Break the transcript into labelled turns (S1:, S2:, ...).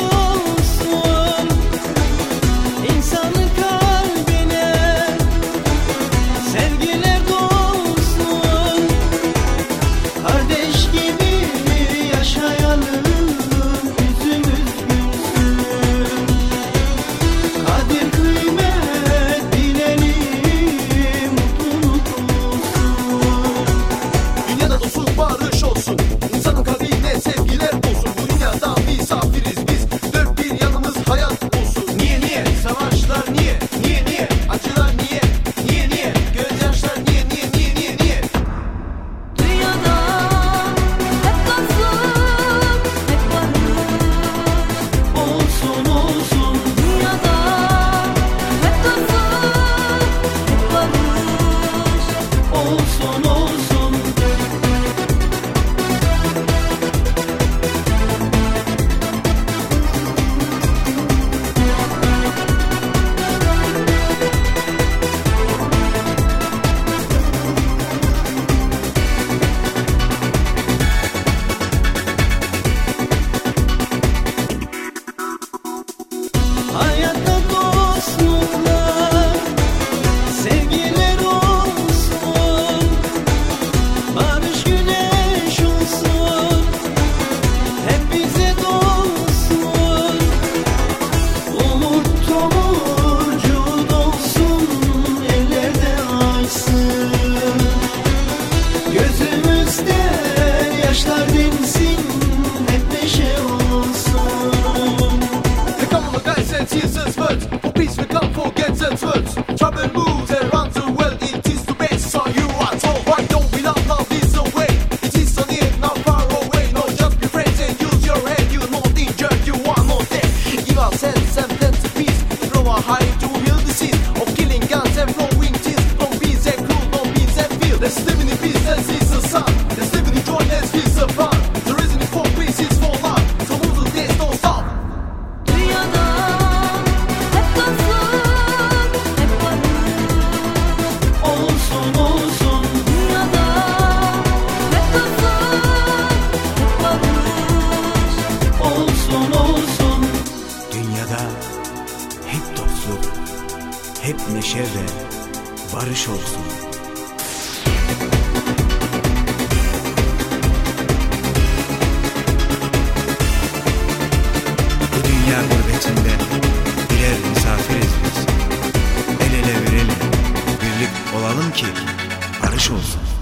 S1: you. Kuşlar denizin hep neşe olsun.
S2: The common guys and seasons birds hep neşe ve barış olsun. Bu dünya gurbetinde birer misafiriz. El ele verele birlik olalım ki barış olsun.